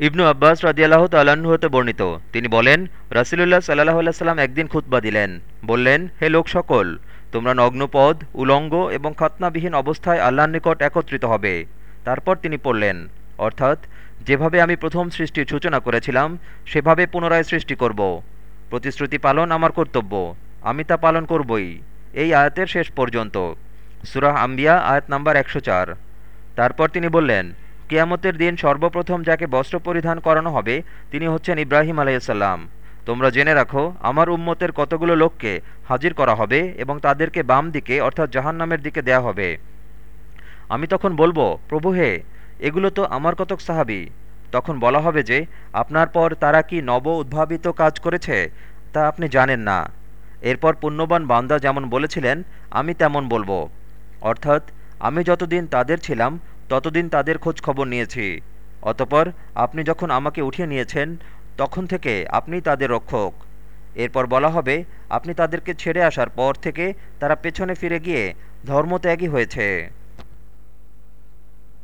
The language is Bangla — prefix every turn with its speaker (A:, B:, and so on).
A: ইবনু আব্বাস রাজিয়াল্লাহ তাল্লাহ্ন হতে বর্ণিত। তিনি বলেন, রাসিলুল্লাহ সাল্লাহ আল্লাহ একদিন খুতবা দিলেন। বললেন, হে লোক সকল, তোমরা নগ্নপদ, উলঙ্গ এবং খতনাবিহীন অবস্থায় আল্লাহর নিকট একত্রিত হবে। তারপর তিনি পড়লেন, অর্থাৎ, যেভাবে আমি প্রথম সৃষ্টির সূচনা করেছিলাম, সেভাবে পুনরায় সৃষ্টি করব। প্রতিশ্রুতি পালন আমার কর্তব্য, আমি তা পালন করবই। এই আয়াতের শেষ পর্যন্ত। সুরাহ আম্বিয়া, আয়াত নাম্বার একশো চার। তারপর তিনি বললেন কেয়ামতের দিন সর্বপ্রথম যাকে বস্ত্র পরিধান করানো হবে, তিনি হচ্ছেন ইব্রাহিম আলাইসাল্লাম তোমরা জেনে রাখো, আমার উম্মতের কতগুলো লোককে হাজির করা হবে এবং তাদেরকে বাম দিকে, অর্থাৎ জাহান্নামের দিকে দেয়া হবে। আমি তখন বলব, প্রভু হে, এগুলো তো আমার কতক সাহাবি। তখন বলা হবে যে, আপনার পর তারা কি নব উদ্ভাবিত কাজ করেছে, তা আপনি জানেন না। এরপর পুণ্যবান বান্দা যেমন বলেছিলেন, আমি তেমন বলব। অর্থাৎ, আমি যতদিন তাদের ছিলাম ততদিন তাদের খোঁজ খবর নিয়েছি। অতপর আপনি যখন আমাকে উঠিয়ে নিয়েছেন, তখন থেকে আপনি তাদের রক্ষক। এরপর বলা হবে, আপনি তাদেরকে ছেড়ে আসার পর থেকে তারা পেছনে ফিরে গিয়ে ধর্মত্যাগী হয়েছে।